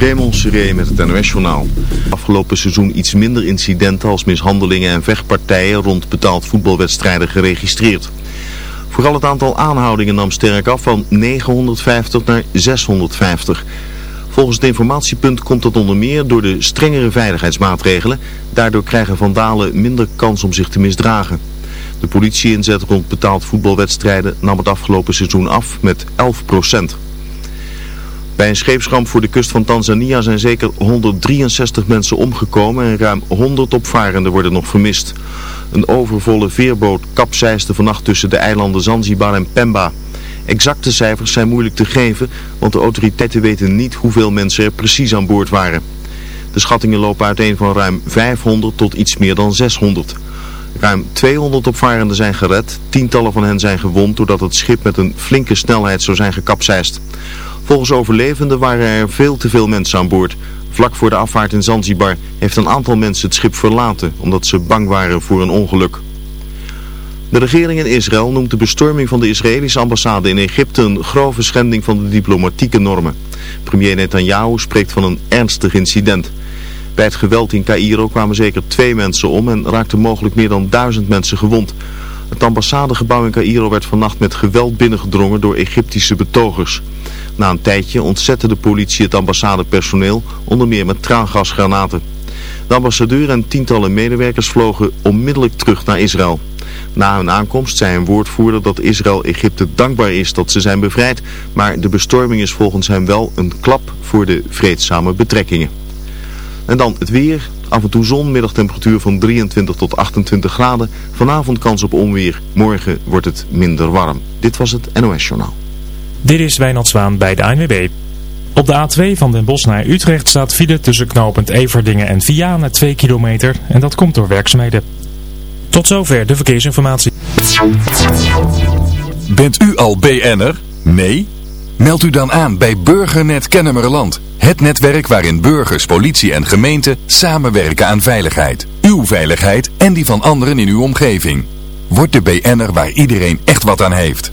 Raymond Seré met het NOS-journaal. Afgelopen seizoen iets minder incidenten als mishandelingen en vechtpartijen rond betaald voetbalwedstrijden geregistreerd. Vooral het aantal aanhoudingen nam sterk af van 950 naar 650. Volgens het informatiepunt komt dat onder meer door de strengere veiligheidsmaatregelen. Daardoor krijgen vandalen minder kans om zich te misdragen. De politie-inzet rond betaald voetbalwedstrijden nam het afgelopen seizoen af met 11 procent. Bij een scheepsramp voor de kust van Tanzania zijn zeker 163 mensen omgekomen en ruim 100 opvarenden worden nog vermist. Een overvolle veerboot kapseisde vannacht tussen de eilanden Zanzibar en Pemba. Exacte cijfers zijn moeilijk te geven, want de autoriteiten weten niet hoeveel mensen er precies aan boord waren. De schattingen lopen uiteen van ruim 500 tot iets meer dan 600. Ruim 200 opvarenden zijn gered, tientallen van hen zijn gewond doordat het schip met een flinke snelheid zou zijn gekapseist. Volgens overlevenden waren er veel te veel mensen aan boord. Vlak voor de afvaart in Zanzibar heeft een aantal mensen het schip verlaten omdat ze bang waren voor een ongeluk. De regering in Israël noemt de bestorming van de Israëlische ambassade in Egypte een grove schending van de diplomatieke normen. Premier Netanyahu spreekt van een ernstig incident. Bij het geweld in Cairo kwamen zeker twee mensen om en raakten mogelijk meer dan duizend mensen gewond. Het ambassadegebouw in Cairo werd vannacht met geweld binnengedrongen door Egyptische betogers. Na een tijdje ontzette de politie het ambassadepersoneel, onder meer met traangasgranaten. De ambassadeur en tientallen medewerkers vlogen onmiddellijk terug naar Israël. Na hun aankomst zei een woordvoerder dat Israël Egypte dankbaar is dat ze zijn bevrijd, maar de bestorming is volgens hem wel een klap voor de vreedzame betrekkingen. En dan het weer. Af en toe zon, middagtemperatuur van 23 tot 28 graden. Vanavond kans op onweer. Morgen wordt het minder warm. Dit was het NOS Journaal. Dit is Wijnald Zwaan bij de ANWB. Op de A2 van Den Bosch naar Utrecht staat file tussen knooppunt Everdingen en Vianen 2 kilometer. En dat komt door werkzaamheden. Tot zover de verkeersinformatie. Bent u al BN'er? Nee? Meld u dan aan bij Burgernet Kennemerland. Het netwerk waarin burgers, politie en gemeente samenwerken aan veiligheid. Uw veiligheid en die van anderen in uw omgeving. Word de BN'er waar iedereen echt wat aan heeft.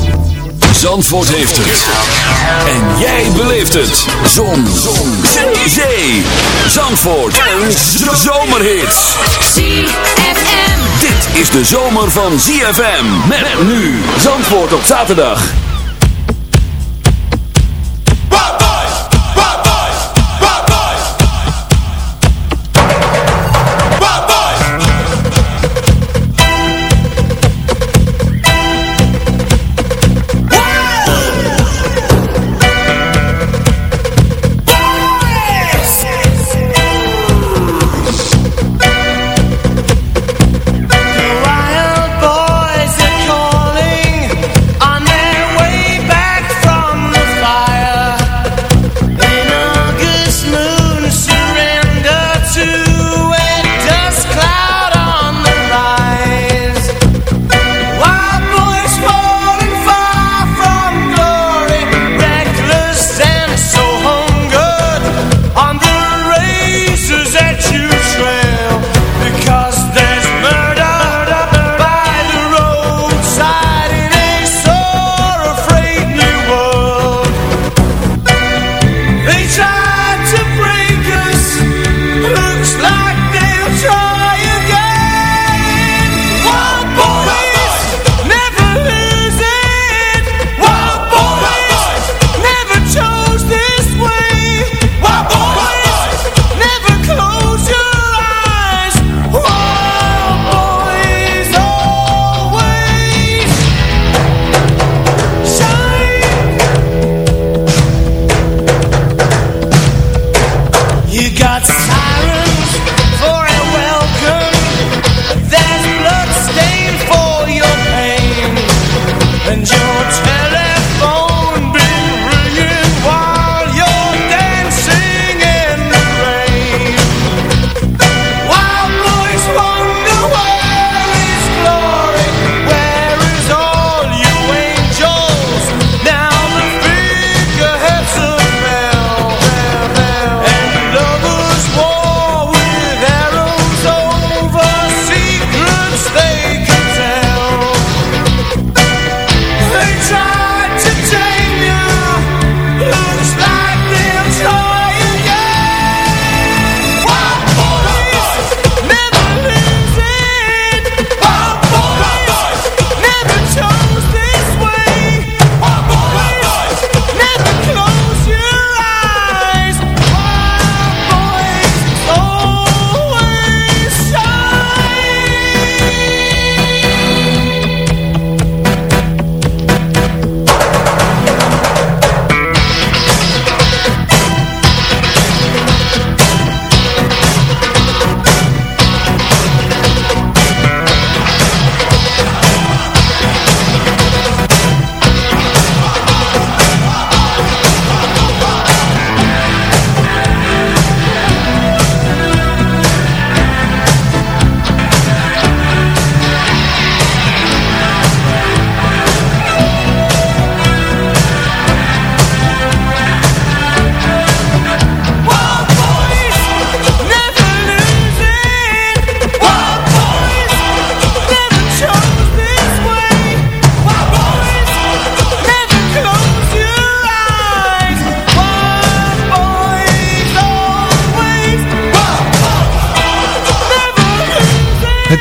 Zandvoort heeft het. En jij beleeft het. Zon. Zon. Zee. Zee. Zandvoort. En zomerhits. ZFM. Dit is de zomer van ZFM. Met nu Zandvoort op zaterdag.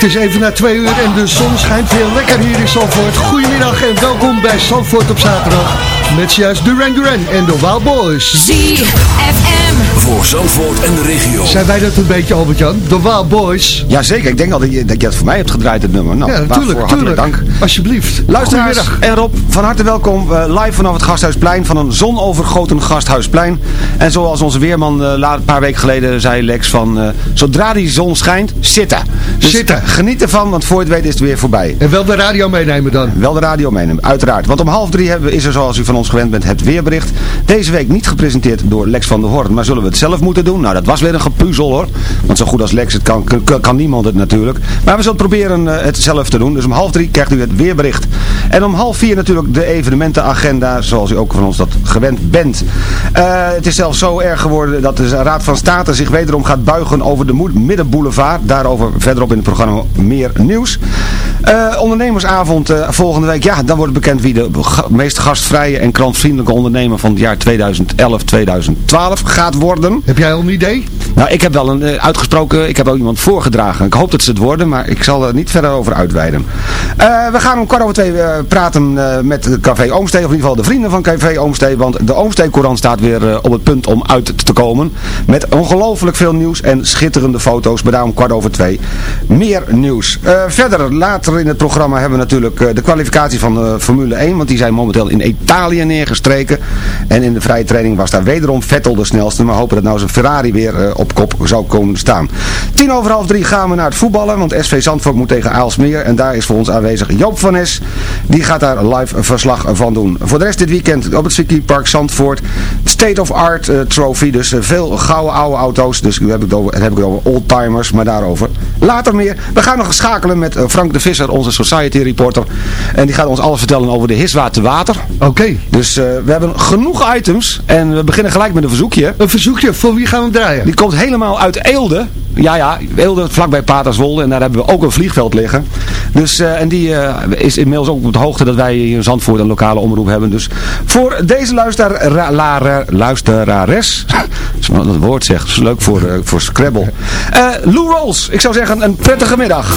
Het is even na twee uur en de zon schijnt weer lekker hier in Zandvoort. Goedemiddag en welkom bij Zandvoort op zaterdag. Met juist Duran Duran en de Wild Boys. ZFM. Voor Zandvoort en de regio. Zijn wij dat een beetje, Albert-Jan? De Wild Boys. Jazeker, ik denk al dat je, dat je het voor mij hebt gedraaid, het nummer. Nou, ja, hartelijk natuurlijk. dank. Alsjeblieft. Luisteraars en Rob, van harte welkom eh, live vanaf het Gasthuisplein van een zonovergoten Gasthuisplein. En zoals onze weerman eh, la- een paar weken geleden zei Lex van, eh, zodra die zon schijnt, zitten. Dus Zitten. geniet ervan, want voor je het weet is het weer voorbij. En wel de radio meenemen dan. Wel de radio meenemen, uiteraard. Want om half drie hebben, we- is er zoals u van ons gewend bent het weerbericht. Deze week niet gepresenteerd door Lex van der Hoorn. Maar zullen we het zelf moeten doen? Nou, dat was weer een gepuzzel hoor. Want zo goed als Lex het kan, kan, niemand het natuurlijk. Maar we zullen proberen eh, het zelf te doen. Dus om half drie krijgt u het weerbericht. En om half vier natuurlijk de evenementenagenda. Zoals u ook van ons dat gewend bent. Eh, het is zelfs zo erg geworden dat de Raad van State zich wederom gaat buigen over de Middenboulevard. Daarover verderop in het programma meer nieuws. Eh, ondernemersavond eh, volgende week. Ja, dan wordt bekend wie de meest gastvrije en klantvriendelijke ondernemer van het jaar 2011-2012 gaat worden. Heb jij al een idee? Nou, ik heb wel een eh, uitgesproken, ik heb ook iemand voorgedragen. Ik hoop dat ze het worden, maar ik zal er niet verder over uitweiden. We gaan om kwart over twee praten met Café Oomstee, of in ieder geval de vrienden van Café Oomstee, want de Oomstee-courant staat weer op het punt om uit te komen. Met ongelooflijk veel nieuws en schitterende foto's, maar daarom kwart over twee meer nieuws. Verder, later in het programma hebben we natuurlijk eh, de kwalificatie van de Formule 1, want die zijn momenteel in Italië neergestreken. En in de vrije training was daar wederom Vettel de snelste, maar hopen dat nou zijn Ferrari weer eh, op kop zou komen staan. Tien over half drie gaan we naar het voetballen, want SV Zandvoort moet tegen Aalsmeer. En daar is voor ons aanwezig Joop van Nes. Die gaat daar live verslag van doen. Voor de rest dit weekend op het circuitpark Zandvoort. State of Art eh, Trophy, dus eh, veel gouden oude auto's. Dus nu heb ik over, heb ik over oldtimers, maar daarover later meer. We gaan nog schakelen met eh, Frank de Visser, onze Society reporter. En die gaat ons alles vertellen over de Hiswa te water. Oké. Dus eh, we hebben genoeg items en we beginnen gelijk met een verzoekje. Een verzoekje, voor wie gaan we draaien? Die komt helemaal uit Eelde. Ja, ja, Eelde vlakbij Paterswolde. En daar hebben we ook een vliegveld liggen. Dus, eh, en die eh, is inmiddels ook op de hoogte dat wij hier in Zandvoort een lokale omroep hebben. Dus voor deze luisteraar, la- ra- luisterares. Dat woord zegt. Dat is leuk voor, voor Scrabble. Lou Rolls. Ik zou zeggen een prettige middag.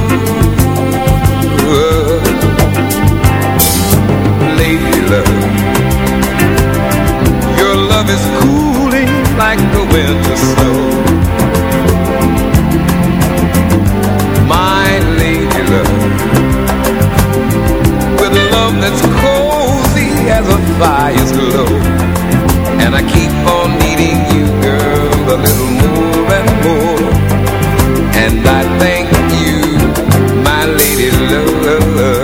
Like the winter snow. My lady love. With a love that's cozy as a fire's glow. And I keep on needing you, girl, a little more and more. And I thank you, my lady love.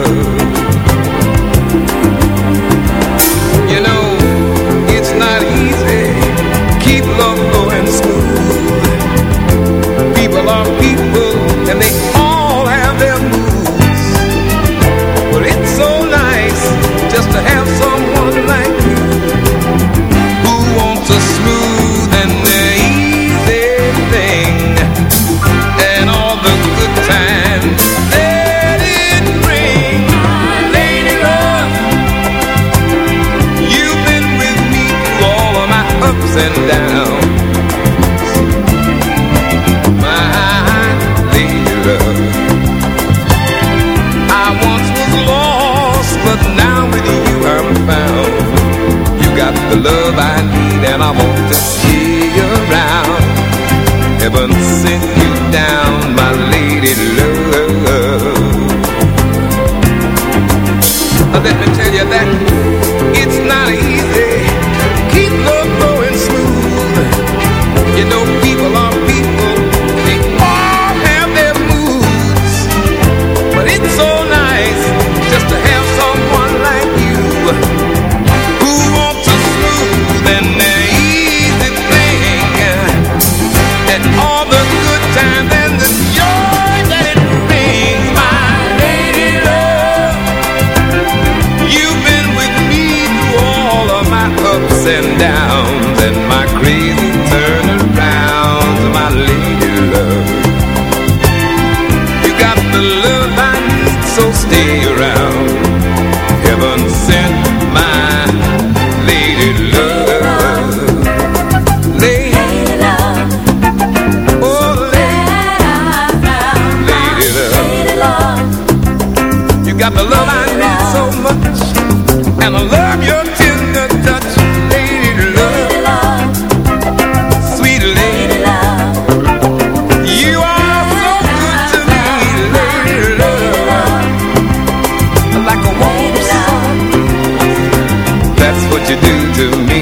Got the love I need so much, and I love your tender touch, lady love, sweet lady love. You are so good to me, lady love, like a woman. That's what you do to me,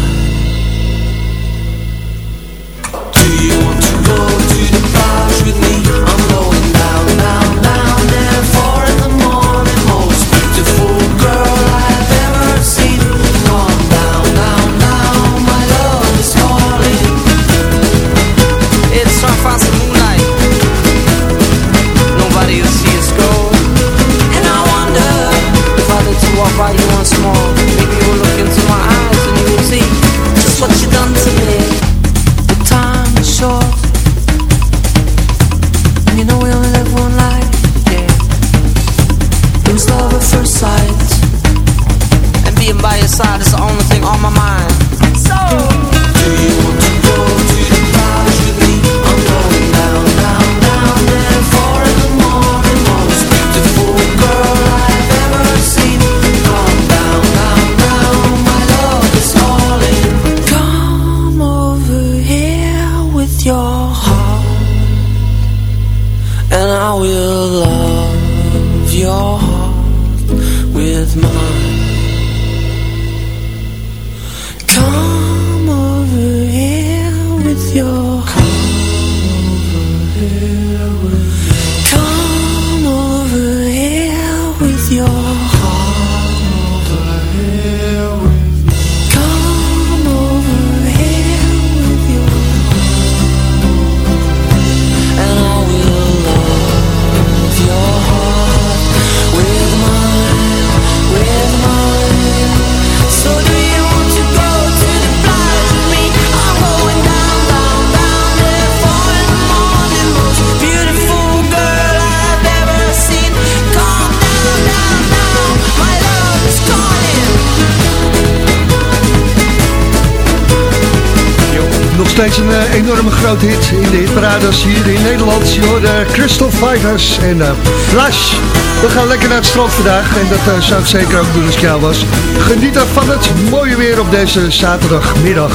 groot hit in de hitparades hier in Nederland. Je hoorde Crystal Fighters en eh, Flash. We gaan lekker naar het strand vandaag en dat eh, zou ik zeker ook doen als ik jou was. Genieten van het mooie weer op deze zaterdagmiddag.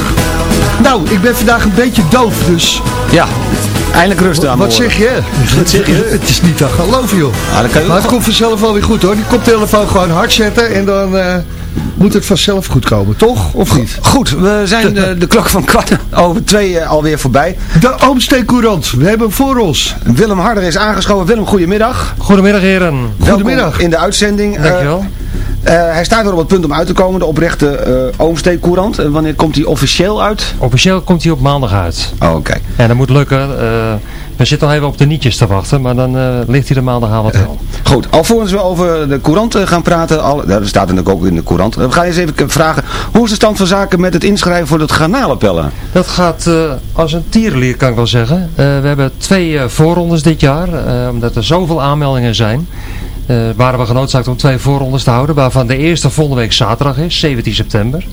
Nou, ik ben vandaag een beetje doof, dus... Ja, eindelijk rust aan Wat zeg je? Wat zeg je? Het is niet te geloven, joh. Ah, Maar het komt vanzelf wel weer goed, hoor. Die koptelefoon gewoon hard zetten en dan eh, moet het vanzelf goed komen, toch? Of niet? Goed, we zijn de, de klok van kwart over twee eh, alweer voorbij. De Oomsteen Courant, we hebben hem voor ons. Willem Harder is aangeschoven. Willem, goedemiddag. Goedemiddag heren. Goedemiddag. Welkom in de uitzending. Dankjewel. Eh, eh, hij staat weer op het punt om uit te komen, de oprechte eh Oomsteen Courant. En wanneer komt hij officieel uit? Officieel komt hij op maandag uit. Oh, oké. En dat moet lukken. eh, we zitten al even op de nietjes te wachten, maar dan eh, ligt hij de maandagavond wel. Goed, alvorens we over de courant eh, gaan praten, al, dat staat natuurlijk ook in de courant. We gaan eens even vragen, hoe is de stand van zaken met het inschrijven voor het garnalenpellen? Dat gaat eh, als een tierenlier, kan ik wel zeggen. Eh, we hebben twee eh, voorrondes dit jaar, eh, omdat er zoveel aanmeldingen zijn. eh, waren we genoodzaakt om twee voorrondes te houden, waarvan de eerste volgende week zaterdag is, 17 september.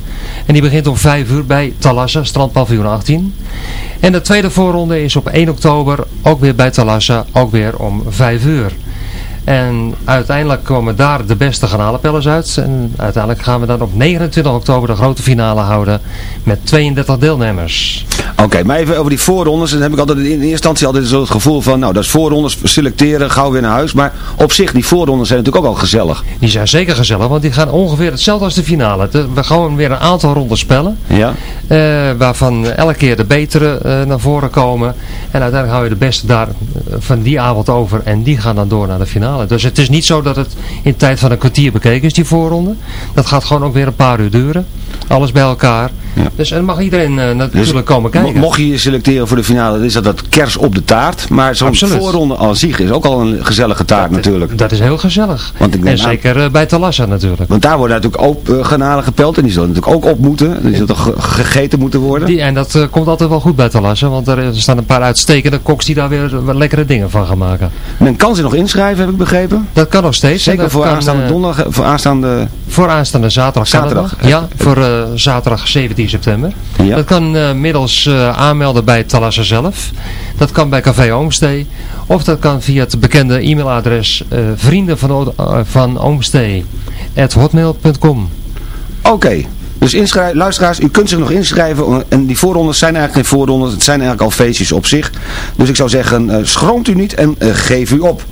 En die begint om 5 uur bij Talassa, strandpaviljoen 18. En de tweede voorronde is op 1 oktober, ook weer bij Talassa, ook weer om 5 uur. En uiteindelijk komen daar de beste garnalenpellers uit. En uiteindelijk gaan we dan op 29 oktober de grote finale houden met 32 deelnemers. Oké, maar even over die voorrondes. Dan heb ik altijd in eerste instantie altijd zo het gevoel van, nou dat is voorrondes, selecteren, gauw weer naar huis. Maar op zich, die voorrondes zijn natuurlijk ook al gezellig. Die zijn zeker gezellig, want die gaan ongeveer hetzelfde als de finale. We gaan weer een aantal rondes spellen. Ja. eh, waarvan elke keer de betere eh, naar voren komen. En uiteindelijk hou je de beste daar eh, van die avond over. En die gaan dan door naar de finale. Dus het is niet zo dat het in tijd van een kwartier bekeken is, die voorronde. Dat gaat gewoon ook weer een paar uur duren. Alles bij elkaar. Dus en mag iedereen natuurlijk komen kijken. Mo- Mocht je je selecteren voor de finale, dan is dat dat kers op de taart. Maar zo'n voorronde aan zich is ook al een gezellige taart natuurlijk. Dat is heel gezellig. Want ik En aan- zeker eh, bij Talassa natuurlijk. Want daar worden natuurlijk ook uh, garnalen gepeld en die zullen natuurlijk ook op moeten. Die zullen toch ge- gegeten moeten worden. Die, en dat eh, komt altijd wel goed bij Talassa, want er, staan een paar uitstekende koks die daar weer lekkere dingen van gaan maken. Men kan zich nog inschrijven, heb ik begrepen. Dat kan nog steeds. Zeker voor kan, aanstaande donderdag, voor aanstaande... Voor aanstaande zaterdag. Zaterdag. Ja, voor zaterdag 17 september. Ja. Dat kan middels aanmelden bij Talassa zelf. Dat kan bij Café Oomstee. Of dat kan via het bekende e-mailadres eh, vrienden van, eh, van Oomstee hotmail.com. Oké. Dus luisteraars, u kunt zich nog inschrijven. En die voorrondes zijn eigenlijk geen voorrondes. Het zijn eigenlijk al feestjes op zich. Dus ik zou zeggen, eh, schroomt u niet en eh, geef u op.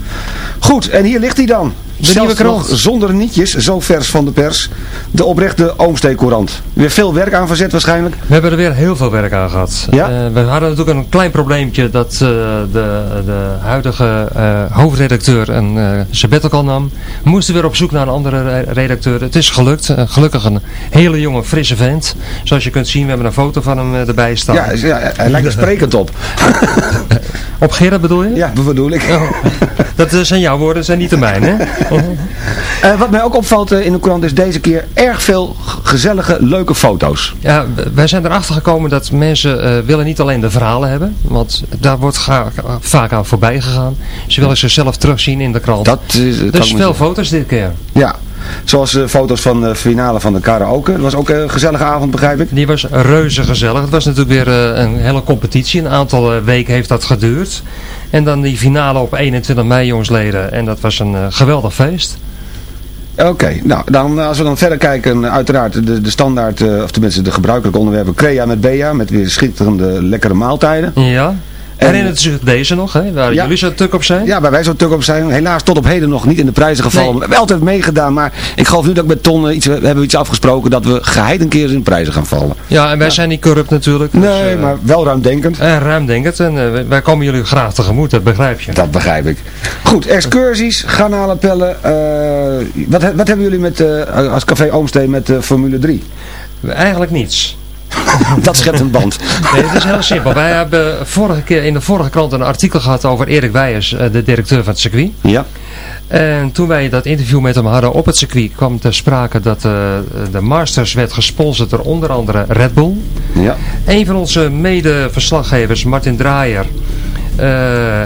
Goed, en hier ligt hij dan. Nieuwe Zelfs krant. nog zonder nietjes, zo vers van de pers. De oprechte Oomstee-courant. Weer veel werk aan verzet waarschijnlijk. We hebben er weer heel veel werk aan gehad. Ja? Eh, we hadden natuurlijk een klein probleempje dat eh, de, de huidige eh, hoofdredacteur een uh, sabbatical nam. We moesten weer op zoek naar een andere re- redacteur. Het is gelukt. Gelukkig een hele jonge, frisse vent. Zoals je kunt zien, we hebben een foto van hem erbij staan. Ja, ja, hij lijkt er sprekend op. Op Gerrit bedoel je? Ja, bedoel ik. Oh, dat zijn jouw woorden, zijn niet de mijne. Eh, wat mij ook opvalt eh, in de krant is deze keer erg veel gezellige, leuke foto's. Ja, wij zijn erachter gekomen dat mensen eh, willen niet alleen de verhalen hebben. Want daar wordt vaak aan voorbij gegaan. Ze willen zichzelf terugzien in de krant. Dat is, dus veel foto's dit keer. Ja, zoals eh, foto's van de finale van de karaoke. Dat was ook een gezellige avond, begrijp ik. Die was reuze gezellig. Het was natuurlijk weer eh, een hele competitie. Een aantal eh, weken heeft dat geduurd. En dan die finale op 21 mei, jongsleden. En dat was een eh, geweldig feest. Oké, nou dan als we dan verder kijken, uiteraard de, de standaard, of tenminste de gebruikelijke onderwerpen, Crea met Bea, met weer schitterende lekkere maaltijden. Ja. En- Herinnert u zich deze nog, hè? waar Ja. jullie zo tuk op zijn? Ja, waar wij zo tuk op zijn, helaas tot op heden nog niet in de prijzen gevallen. Nee. We hebben altijd meegedaan, maar ik geloof nu dat ik met Ton eh, iets, we hebben iets afgesproken dat we geheid een keer in de prijzen gaan vallen. Ja, en wij zijn niet corrupt natuurlijk. dus, Nee, eh, maar wel ruimdenkend. En ruimdenkend. En eh, wij- komen jullie graag tegemoet, dat begrijp je. Dat begrijp ik. Goed, excursies, garnalenpellen. eh wat, wat hebben jullie met, eh, als Café Oomstee met eh, Formule 3? Eigenlijk niets. dat schept een band. Nee, het is heel simpel. Wij hebben vorige keer in de vorige krant een artikel gehad over Erik Weijers, eh, de directeur van het circuit. Ja. En toen wij dat interview met hem hadden op het circuit kwam ter sprake dat eh, de Masters werd gesponsord door onder andere Red Bull. Ja. Een van onze mede-verslaggevers, Martin Draaier,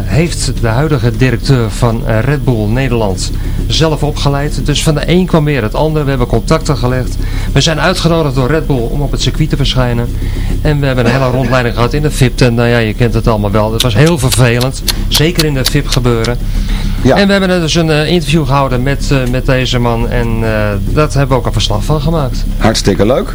heeft de huidige directeur van eh, Red Bull Nederland zelf opgeleid. Dus van de een kwam weer het ander. We hebben contacten gelegd. We zijn uitgenodigd door Red Bull om op het circuit te verschijnen. En we hebben een hele rondleiding gehad in de VIP. En nou ja, je kent het allemaal wel. Het was heel vervelend. Zeker in de VIP gebeuren. Ja. En we hebben dus een eh, interview gehouden met, eh, met deze man. En eh, dat hebben we ook een verslag van gemaakt. Hartstikke leuk.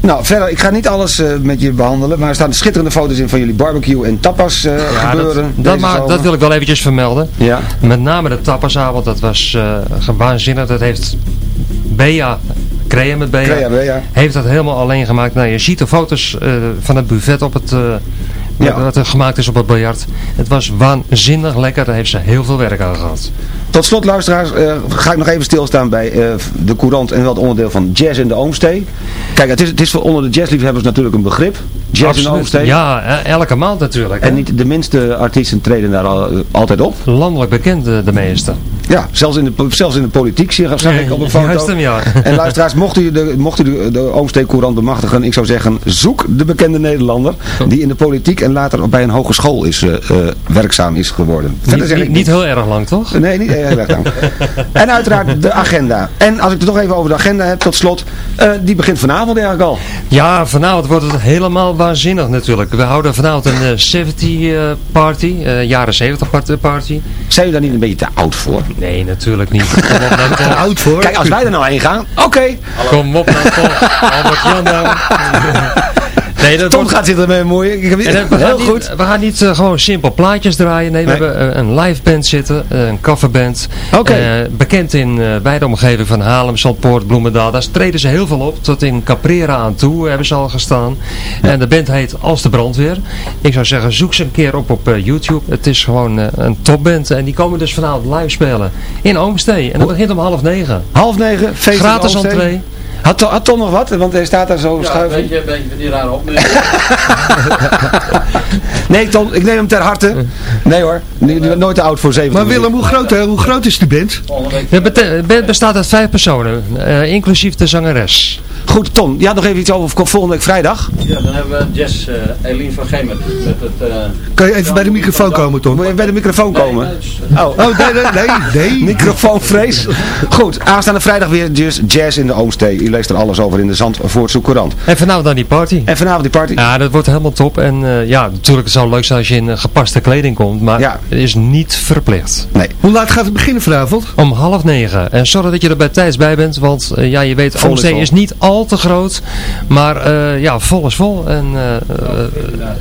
Nou, verder, ik ga niet alles eh, met je behandelen, maar er staan schitterende foto's in van jullie barbecue en tapas eh, Ja, gebeuren. dat, dat, maar, dat wil ik wel eventjes vermelden. Ja. Met name de tapasavond, dat was eh waanzinnig. Dat heeft Bea, Crea met Bea, Crea, Bea. heeft dat helemaal alleen gemaakt. Nou, je ziet de foto's van het buffet op het, Ja. wat er gemaakt is op het biljart. Het was waanzinnig lekker, daar heeft ze heel veel werk aan gehad. Tot slot, luisteraars, eh, ga ik nog even stilstaan bij eh, de courant en wel het onderdeel van Jazz in de Oomstee. Kijk, het is, het is voor onder de jazzliefhebbers natuurlijk een begrip. Jazz in de. Oomstee. Ja, eh, elke maand natuurlijk. En hè. niet de minste artiesten treden daar al, altijd op. Landelijk bekend eh, de meeste. Ja, zelfs in de, zelfs in de politiek zie- zag ik op een foto. Hem, ja. En luisteraars, mocht u de, mocht u de, de bemachtigen, ik zou zeggen, zoek de bekende Nederlander die in de politiek en later bij een hogeschool is, eh, eh, werkzaam is geworden. Verder Niet, zeg niet, ik niet heel erg lang, toch? Nee, niet heel erg lang. en uiteraard de agenda. En als ik het toch even over de agenda heb, tot slot, eh, die begint vanavond eigenlijk al. Ja, vanavond wordt het helemaal waanzinnig natuurlijk. We houden vanavond een eh, 70 eh, party, eh, jaren 70 part- party. Zijn jullie daar niet een beetje te oud voor? Nee, natuurlijk niet. Kom op nou. Oud voor. Kijk, als wij er nou heen gaan, oké. Kom op nou, Tom. Albert Jan nou. Nee, dat Tom wordt... gaat zitten met moeien. Ik heb, En, we, heel gaan niet, goed. we gaan niet eh, gewoon simpel plaatjes draaien. Nee, we Nee. hebben eh, een live band zitten. eh, een coverband. Oké. Eh, bekend in beide omgeving van Haarlem, Zandpoort, Bloemendaal. Daar treden ze heel veel op. Tot in Caprera aan toe hebben ze al gestaan. En de band heet Als de Brandweer. Ik zou zeggen, zoek ze een keer op op YouTube. Het is gewoon een topband. En die komen dus vanavond live spelen in Oomstee. En dat begint om half negen. Half negen, feest Gratis entree. Had, had Tom nog wat? Want hij staat daar zo Ja, schuiven. een beetje, een beetje van die rare opmerking. Nee Tom, ik neem hem ter harte. Nee hoor, nooit te oud voor 70. Maar Willem, hoe groot, hè? hoe groot is die band? De band bestaat uit vijf personen. eh, inclusief de zangeres. Goed Tom, ja nog even iets over volgende week vrijdag. Ja, dan hebben we Jess, eh Eileen van Gemert. Met het, eh, Kan je even bij de microfoon komen, Tom? Moet je bij de microfoon komen? Oh, Oh, nee, nee, nee. nee. microfoonvrees. Goed, aanstaande vrijdag weer jazz, jazz in de Oomstee. U leest er alles over in de Zandvoortse Courant. En vanavond dan die party. En vanavond die party. Ja, dat wordt helemaal top. En eh, ja, natuurlijk het zou leuk zijn als je in gepaste kleding komt. Maar Ja. het is niet verplicht. Nee. Hoe laat gaat het beginnen vanavond? Om half negen. En zorg dat je er bij tijds bij bent. Want ja, je weet, Oomstee is niet al te groot. Maar eh, ja, vol is vol. En, eh, eh,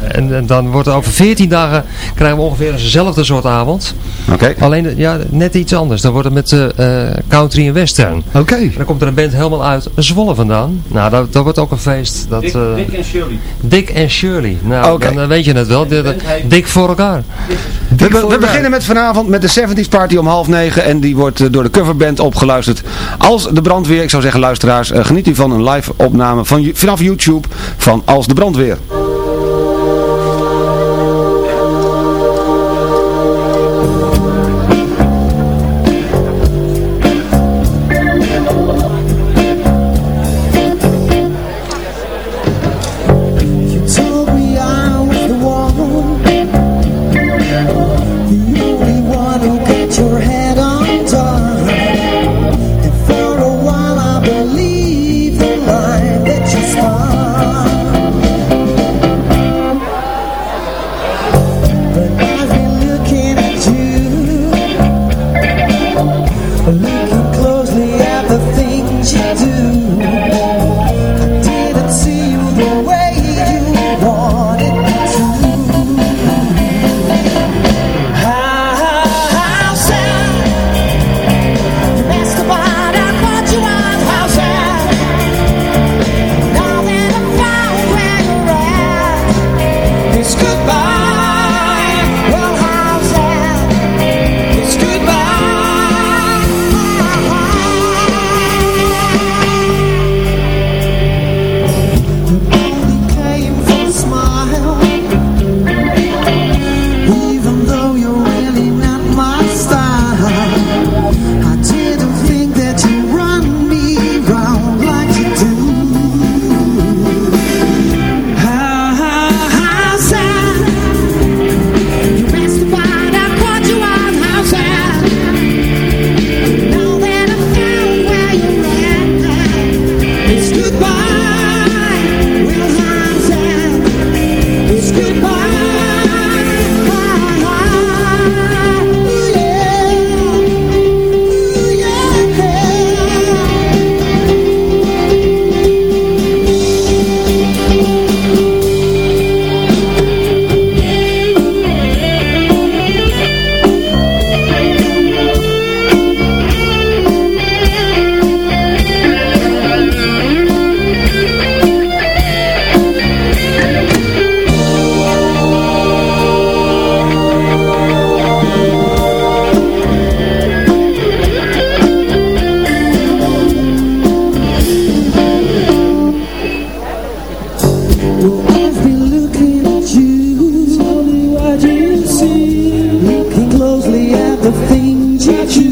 en, en dan wordt er over 14 dagen krijgen we ongeveer dezelfde soort avond. Oké. Alleen ja, net iets anders. Dan wordt het met eh, country en western. Oké. Dan komt er een band helemaal uit Zwolle vandaan. Nou, dat, dat wordt ook een feest. Dat, Dick, eh, Dick en Shirley. Dick en Shirley. Nou, dan weet je het wel. Dik voor elkaar. We, we beginnen met vanavond met de 70s party om half negen. En die wordt door de coverband opgeluisterd. Als de brandweer, ik zou zeggen luisteraars, geniet u van een live opname van, vanaf YouTube van Als de brandweer.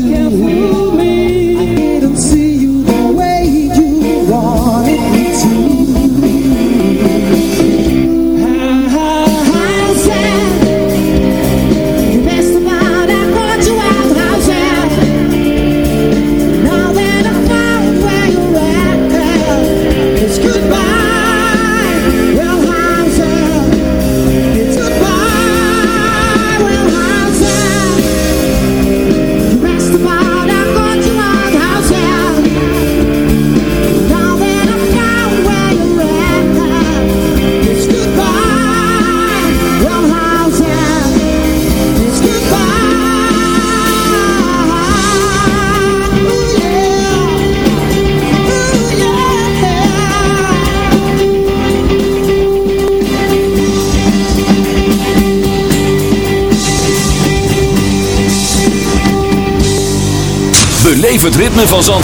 Can't move.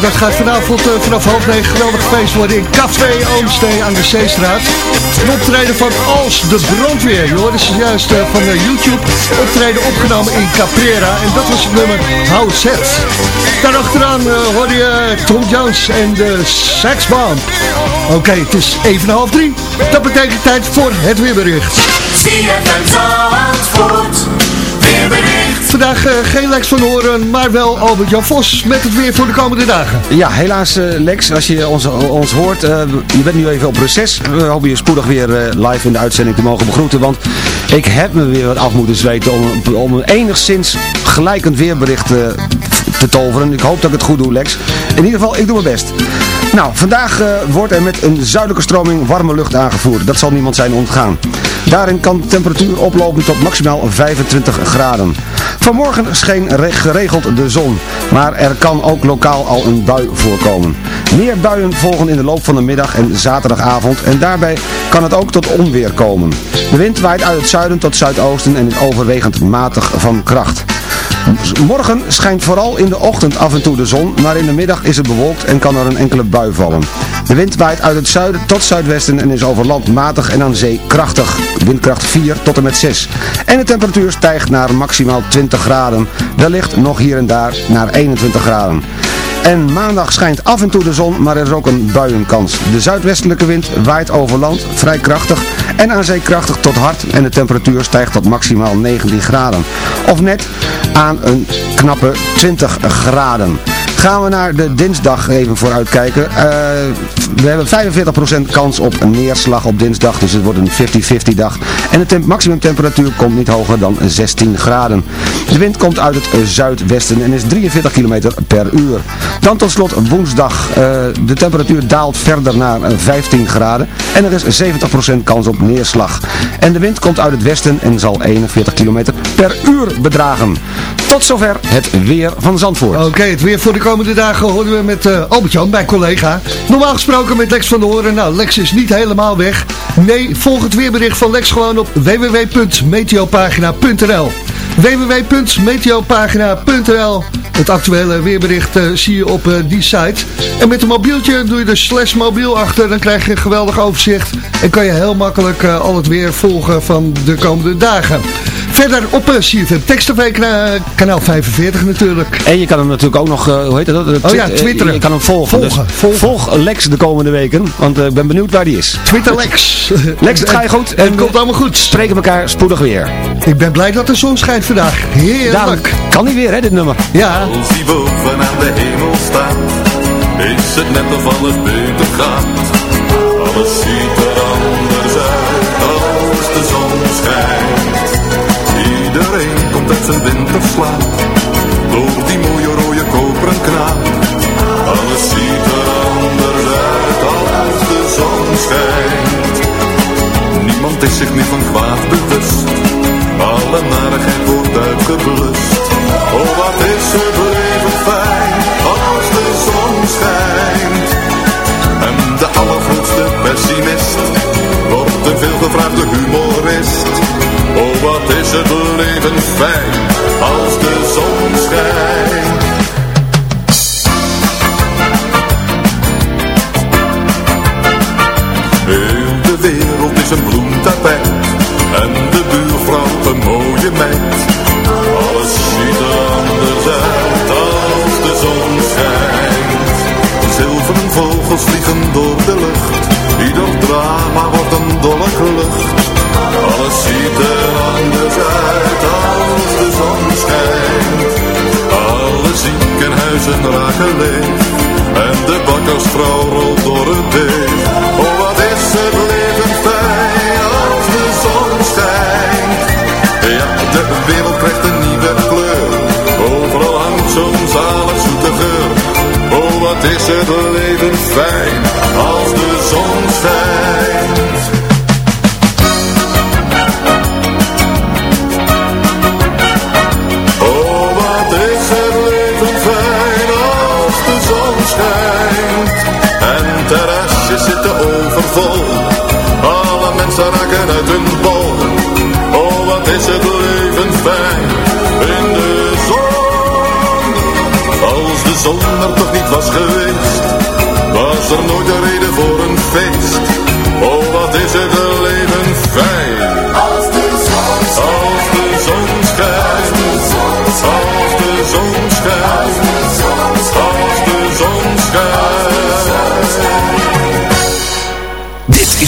Dat gaat vanavond eh, vanaf half negen geweldig feest worden in Café Oomstee aan de Zeestraat. Een optreden van Als de Brandweer. Je hoorde ze juist eh, van eh, YouTube. Optreden opgenomen in Caprera. En dat was het nummer House Set. Daarachteraan hoorde je Tom Jones en de Sex. Oké, het is even half drie. Dat betekent tijd voor het weerbericht. ZFM Zandvoort, weerbericht. Vandaag eh, geen Lex van Horen, maar wel Albert-Jan Vos met het weer voor de komende dagen. Ja, helaas eh, Lex, als je ons, ons hoort, eh, je bent nu even op reces. We hopen je spoedig weer live in de uitzending te mogen begroeten. Want ik heb me weer wat af moeten zweten om, om enigszins gelijkend weerbericht te toveren. Ik hoop dat ik het goed doe Lex. In ieder geval, ik doe mijn best. Nou, vandaag wordt er met een zuidelijke stroming warme lucht aangevoerd. Dat zal niemand zijn ontgaan. Daarin kan de temperatuur oplopen tot maximaal 25 graden. Vanmorgen scheen re- geregeld de zon, maar er kan ook lokaal al een bui voorkomen. Meer buien volgen in de loop van de middag en zaterdagavond en daarbij kan het ook tot onweer komen. De wind waait uit het zuiden tot zuidoosten en is overwegend matig van kracht. Morgen schijnt vooral in de ochtend af en toe de zon, maar in de middag is het bewolkt en kan er een enkele bui vallen. De wind waait uit het zuiden tot zuidwesten en is over land matig en aan zee krachtig. Windkracht 4 tot en met 6. En de temperatuur stijgt naar maximaal 20 graden. Wellicht nog hier en daar naar 21 graden. En maandag schijnt af en toe de zon, maar er is ook een buienkans. De zuidwestelijke wind waait over land, vrij krachtig en aan zee krachtig tot hard en de temperatuur stijgt tot maximaal 19 graden. Of net aan een knappe 20 graden. Gaan we naar de dinsdag even vooruitkijken. Eh, we hebben 45% kans op neerslag op dinsdag, dus het wordt een 50-50 dag. En de temp maximumtemperatuur komt niet hoger dan 16 graden. De wind komt uit het eh, zuidwesten en is 43 km per uur. Dan tot slot woensdag. eh, de temperatuur daalt verder naar eh, 15 graden en er is 70% kans op neerslag. En de wind komt uit het westen en zal 41 km per uur bedragen. Tot zover het weer van Zandvoort. Oké, het weer voor de komende dagen horen we met eh Albert-Jan, mijn collega. Normaal gesproken met Lex van der Hoorn. Nou, Lex is niet helemaal weg. Nee, volg het weerbericht van Lex gewoon op www.meteopagina.nl www.meteopagina.nl Het actuele weerbericht eh, zie je op eh, die site. En met een mobieltje doe je de slash mobiel achter. Dan krijg je een geweldig overzicht. En kan je heel makkelijk eh, al het weer volgen van de komende dagen. Verder op uh, CFM Text TV, kana- kanaal 45 natuurlijk. En je kan hem natuurlijk ook nog, eh, hoe heet dat? Eh, Oh ja, twi- eh, twitteren. Je kan hem volgen. Volgen, Dus Volg Lex de komende weken, want eh, ik ben benieuwd waar die is. Twitter Lex. Lex, het ga je goed. En het komt allemaal goed. Spreken elkaar spoedig weer. Ik ben blij dat de zon schijnt vandaag. Heerlijk. Dadelijk kan niet weer, hè, dit nummer. Ja. Als die boven aan de hemel staat, is het net of alles beter gaat. Alles ziet er anders uit als de zon schijnt. Uit zijn winterslaap, door die mooie rode koperen knaap. Alles ziet er anders uit als de zon schijnt. Niemand is zich meer van kwaad bewust,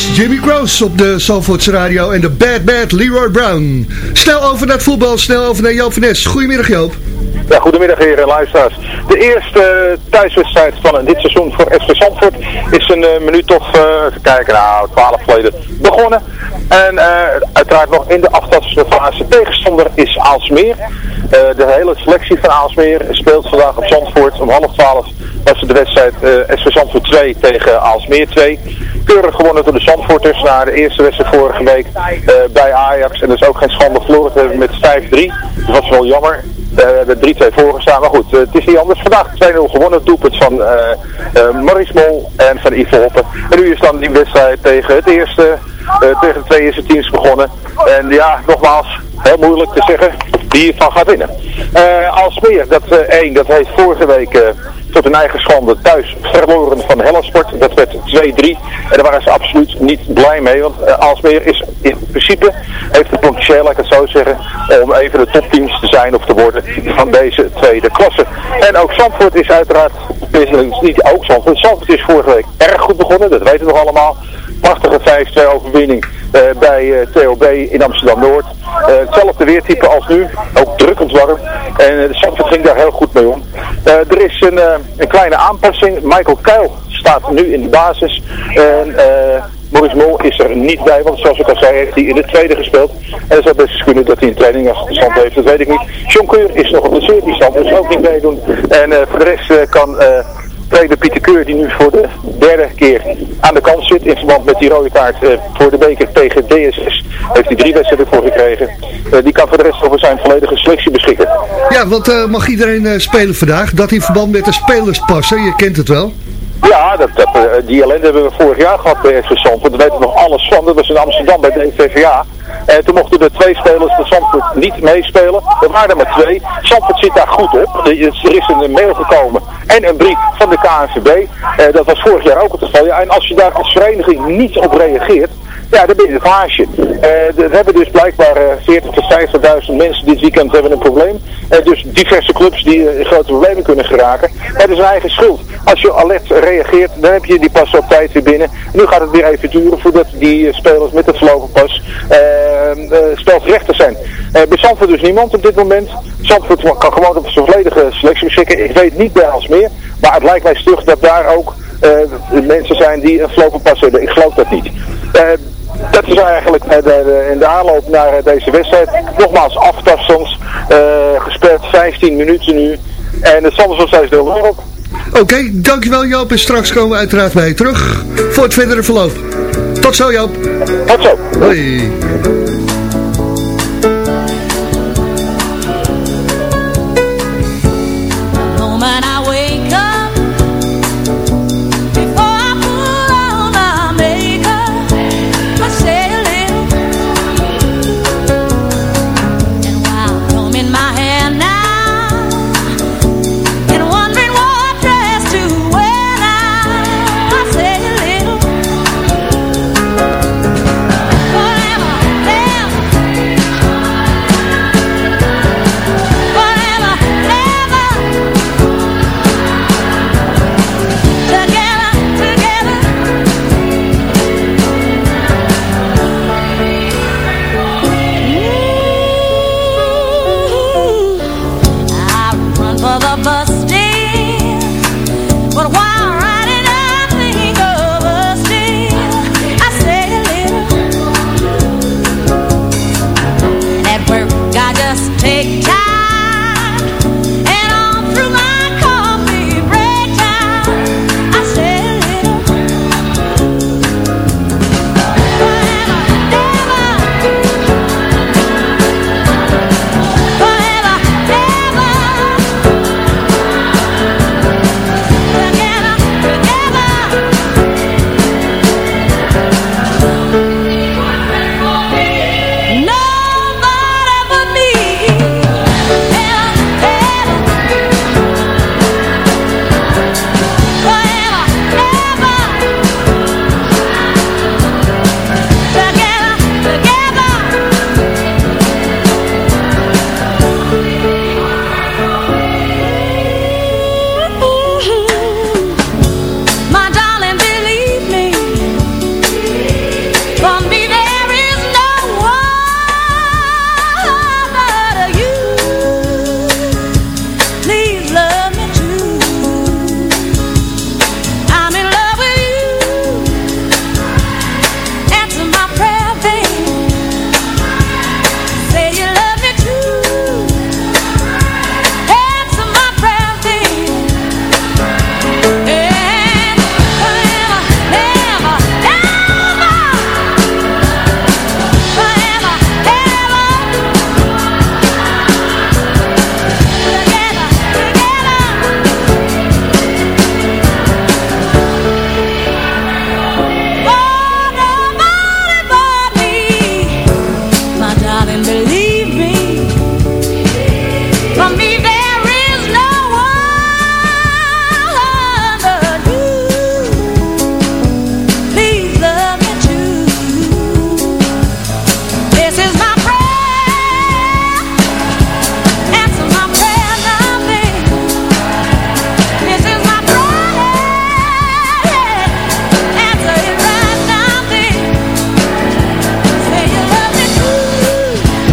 Jimmy Gross op de Zalvoorts Radio en de Bad Bad Leroy Brown. Snel over naar het voetbal, snel over naar Joop van Nes. Goedemiddag Joop. Ja, goedemiddag heren en luisteraars. De eerste eh, thuiswedstrijd van dit seizoen voor SV Zandvoort is een eh, minuut of, eh, even kijken, nou, 12 geleden begonnen. En uiteraard nog in de aftastfase tegenstander is Aalsmeer. De hele selectie van Aalsmeer speelt vandaag op Zandvoort. Om half 12 was de wedstrijd SV Zandvoort 2 tegen Aalsmeer 2. Keurig gewonnen door de Zandvoorters na de eerste wedstrijd vorige week eh, bij Ajax. En dus ook geen schande verloren hebben met 5-3. Dat was wel jammer. Eh, We hebben 3-2 voorgestaan. Maar goed, eh, het is niet anders. Vandaag 2-0 gewonnen. Doelpunt van eh, Maurice Mol en van Yves Hoppen. En nu is dan die wedstrijd tegen het eerste, tegen de twee eerste teams begonnen. En ja, nogmaals, heel moeilijk te zeggen wie hiervan gaat winnen. Eh Alsmeer, dat eh, één, dat heeft vorige week eh, tot een eigen schande thuis verloren van Hellasport. Dat werd 2-3. En daar waren ze absoluut niet blij mee. Want eh, Alsmeer is in principe, heeft het potentieel, laat ik het zo zeggen, om even de topteams te zijn of te worden van deze tweede klasse. En ook Zandvoort is uiteraard, is niet ook Zandvoort, Zandvoort is vorige week erg goed begonnen, dat weten we nog allemaal. Prachtige 5-2 overwinning eh, bij eh, TOB in Amsterdam-Noord. Eh, hetzelfde weertype als nu, ook drukkend warm. En de Zandvoort ging daar heel goed mee om. Er is een, een kleine aanpassing. Michael Kuil staat nu in de basis. En Maurice Mol is er niet bij, want zoals ik al zei, heeft hij in de tweede gespeeld. En het zou best eens dat hij een trainingsstand heeft, dat weet ik niet. John Keur is nog op de stand, dus ook niet meedoen. En voor de rest kan... trainer Pieter Keur, die nu voor de derde keer aan de kant zit in verband met die rode kaart eh, voor de beker tegen DSS. Heeft hij drie wedstrijden voor gekregen. Eh, die kan voor de rest over zijn volledige selectie beschikken. Ja, want eh, mag iedereen spelen vandaag? Dat in verband met de spelerspassen, je kent het wel. Ja, dat, dat, die ellende hebben we vorig jaar gehad bij SV Zandvoort. Daar weten we nog alles van. Dat was in Amsterdam bij de DVVA. En toen mochten er twee spelers van Zandvoort niet meespelen. Er waren er maar twee. Zandvoort zit daar goed op. Er is een mail gekomen en een brief van de KNVB. Eh, dat was vorig jaar ook het geval. En als je daar als vereniging niet op reageert, ja, dan ben je een glaasje. Eh, we hebben dus blijkbaar eh, 40 tot 50.000 mensen dit weekend hebben een probleem. Eh, dus diverse clubs die eh, grote problemen kunnen geraken. Het is eigen schuld. Als je alert reageert, dan heb je die pas op tijd weer binnen. Nu gaat het weer even duren voordat die eh, spelers met het verlopen pas eh uh, spelgerechtig zijn. Eh bij Zandvoort dus niemand op dit moment. Zandvoort kan gewoon op zijn volledige selectie beschikken. Ik weet niet bij Alsmeer, maar het lijkt mij stug dat daar ook eh, mensen zijn die een verlopen pas hebben. Ik geloof dat niet. Eh, dat is eigenlijk eh, in de aanloop naar eh, deze wedstrijd. Nogmaals, aftastends. eh gespeeld 15 minuten nu. En het is nog steeds 0 op. Oké, dankjewel Joop. En straks komen we uiteraard bij je terug voor het verdere verloop. Tot zo Joop. Tot zo. Hoi.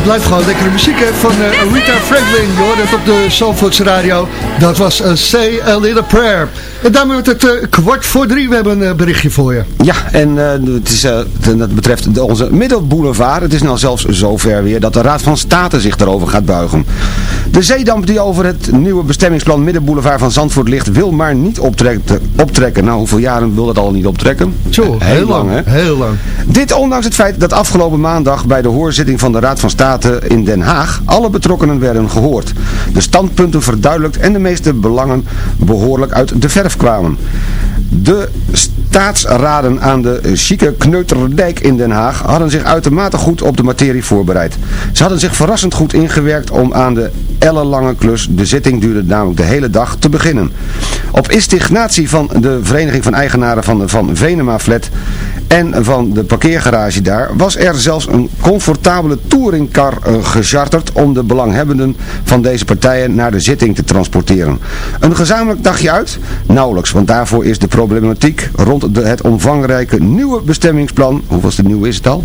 Blijft gewoon lekkere muziek van uh, Rita Franklin. Je hoort het op de Zandvoorts Radio. Dat was uh, Say a Little Prayer. En daarmee wordt het uh, kwart voor drie. We hebben een berichtje voor je. Ja, en het is, dat betreft onze Middelboulevard. Het is nou zelfs zover weer dat de Raad van State zich daarover gaat buigen. De zeedamp die over het nieuwe bestemmingsplan Middenboulevard van Zandvoort ligt, wil maar niet optrekken. optrekken. Nou, hoeveel jaren wil dat al niet optrekken? Zo, heel, heel lang, hè? Heel lang. Dit ondanks het feit dat afgelopen maandag bij de hoorzitting van de Raad van State in Den Haag alle betrokkenen werden gehoord. De standpunten verduidelijkt en de meeste belangen behoorlijk uit de verf kwamen. De staatsraden aan de chique Kneuterdijk in Den Haag hadden zich uitermate goed op de materie voorbereid. Ze hadden zich verrassend goed ingewerkt om aan de ellenlange klus, de zitting duurde namelijk de hele dag, te beginnen. Op instignatie van de Vereniging van Eigenaren van de Van Venema Flat en van de parkeergarage daar was er zelfs een comfortabele touringcar gecharterd om de belanghebbenden van deze partijen naar de zitting te transporteren. Een gezamenlijk dagje uit? Nauwelijks, want daarvoor is de problematiek rond het omvangrijke nieuwe bestemmingsplan, hoeveel de nieuwe is het al?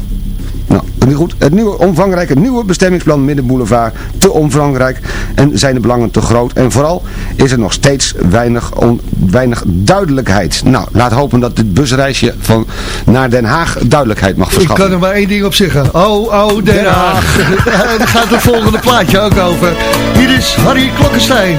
Nou, niet goed. Het nieuwe, omvangrijke nieuwe bestemmingsplan Middenboulevard te omvangrijk en zijn de belangen te groot. En vooral is er nog steeds weinig, on, weinig duidelijkheid. Nou, laat hopen dat dit busreisje van, naar Den Haag duidelijkheid mag verschaffen. Ik kan er maar één ding op zeggen. Oh, oh, Den Haag. Daar gaat het volgende plaatje ook over. Hier is Harry Klokkenstein.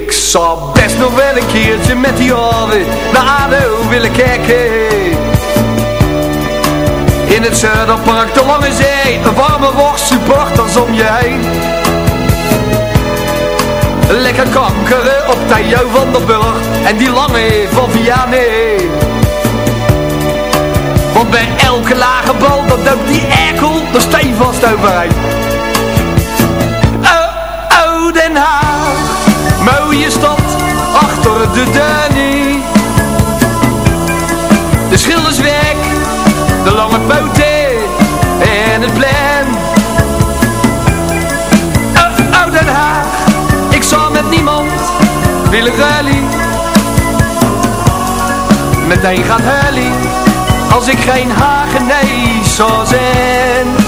Ik zou best nog wel een keertje met die oren naar ADO willen kijken. In het Zuiderpark, de Lange Zee, een warme worst, supporters om je heen. Lekker kankeren op Theo van der Burg en die lange van Vianney. Want bij elke lage bal, dat loopt die erkel er stevast overheen. Oh, oh, Den Haag mooie stad achter de Danny. De schilderswerk, de lange poten en het plein. Oh, oh Den Haag, ik zal met niemand willen rally. Meteen gaat Hully, als ik geen Hagenees zou zijn.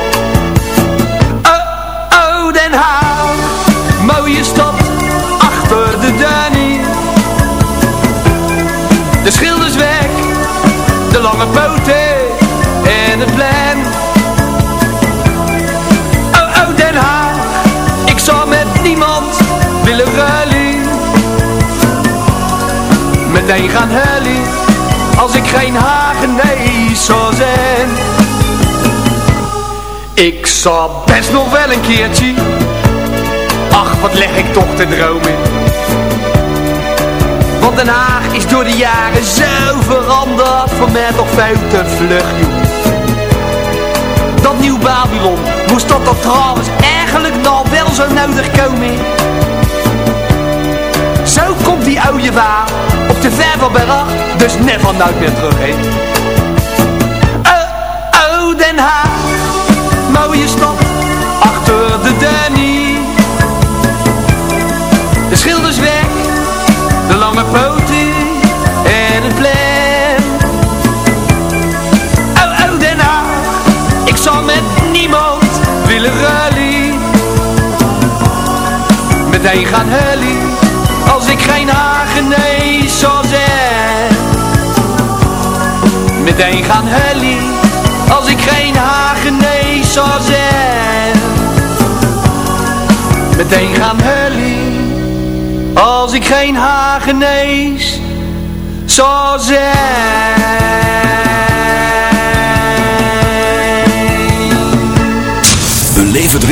Mooie stad achter de Danny. De schilderswerk, de lange poten en het plein. Oh, oh, Den Haag, ik zou met niemand willen ruilen. Meteen gaan huilen, als ik geen Hagenees zou zijn. Ik zou best nog wel een keertje Ach, wat leg ik toch te dromen. Want Den Haag is door de jaren zo veranderd. Voor mij toch veel te vlug. Dat nieuw Babylon, moest dat er trouwens eigenlijk nog wel zo nodig komen? Zo komt die oude waar op de Vervelberg, dus never nooit meer terug, hè. Meteen gaan hully, als ik geen Hagenees zou zijn. Meteen gaan hullie, als ik geen Hagenees zou zijn. Meteen gaan hullie, als ik geen Hagenees zou zijn.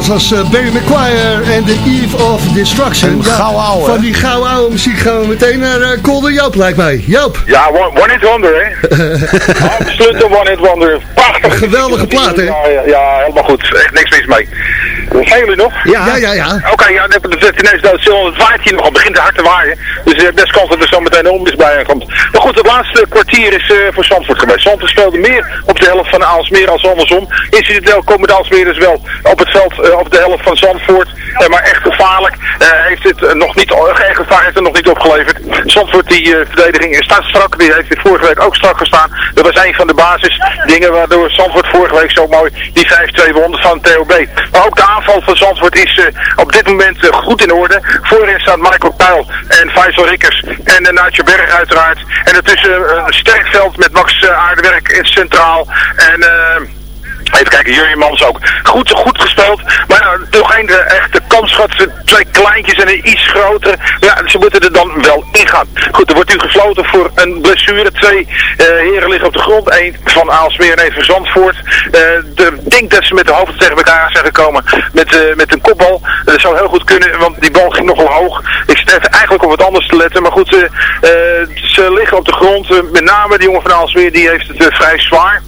dat was eh, Barry McGuire en The Eve of Destruction. Een gauw ouwe, Van die gauw oude muziek gaan we meteen naar uh, Kolder Joop, lijkt mij. Joop. Ja, one, one hit wonder, hè? Absoluut een one hit wonder. Prachtig. Geweldige plaat, hè? Ja, ja, ja, helemaal goed. Echt niks mis mee. Zijn jullie nog? Ja, ja, ja. ja. Oké, ja, dan zit het ineens stil. Het waait hier nog, het begint hard te waaien. Dus uh, best kans dat er zo meteen een onweers bij komt. Maar goed, het laatste kwartier is uh, voor Zandvoort geweest. Zandvoort speelde meer op de helft van Aalsmeer als andersom. Incidenteel komen de Aalsmeerders wel op het veld uh, op de helft van Zandvoort. Uh, maar echt gevaarlijk heeft dit nog niet, geen gevaar heeft er nog niet opgeleverd. Zandvoort die verdediging staat strak. Die heeft dit vorige week ook strak gestaan. Dat was een van de basis dingen waardoor Zandvoort vorige week zo mooi die 5-2 won van TOB. Maar ook de aanval van Zandvoort is uh, op dit moment uh, goed in orde. Voorin staat Michael Pijl en Faisal Rikkers en uh, Naatje Berg uiteraard. En ertussen een sterk veld met Max Aardewerk in centraal. En... Even kijken, Jurjen Mans ook. Goed, goed gespeeld. Maar nou, toch een de echte kans gehad. Twee kleintjes en een iets grotere. Ja, ze moeten er dan wel ingaan. Goed, er wordt nu gefloten voor een blessure. Twee uh, heren liggen op de grond. Eén van Aalsmeer en één van Zandvoort. Uh, ik denk dat ze met de hoofd tegen elkaar zijn gekomen. Met, uh, met een kopbal. Dat zou heel goed kunnen, want die bal ging nogal hoog. Ik zit eigenlijk op wat anders te letten. Maar goed, ze liggen op de grond. met name die jongen van Aalsmeer, die heeft het vrij zwaar.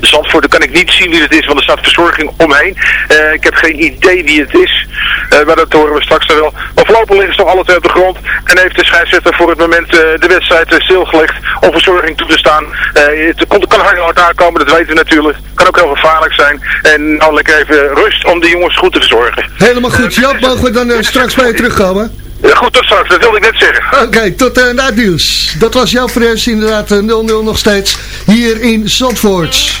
Dus Zandvoort. Dan kan ik niet zien wie het is, want er staat verzorging omheen. Eh, ik heb geen idee wie het is. Eh, maar dat horen we straks nog wel. Maar voorlopig liggen ze nog alle twee op de grond. En heeft de scheidsrechter voor het moment eh, de wedstrijd stilgelegd om verzorging toe te staan. Het kon, kan hard aankomen, dat weten we natuurlijk. Kan ook heel gevaarlijk zijn. En nou lekker even rust om de jongens goed te verzorgen. Helemaal goed. Jap, mogen we dan straks bij je terugkomen? Ja, goed, tot straks. Dat wilde ik net zeggen. Oké, tot uh, na nieuws. Dat was jouw fres, inderdaad eh, 0-0 nog steeds hier in Zandvoort.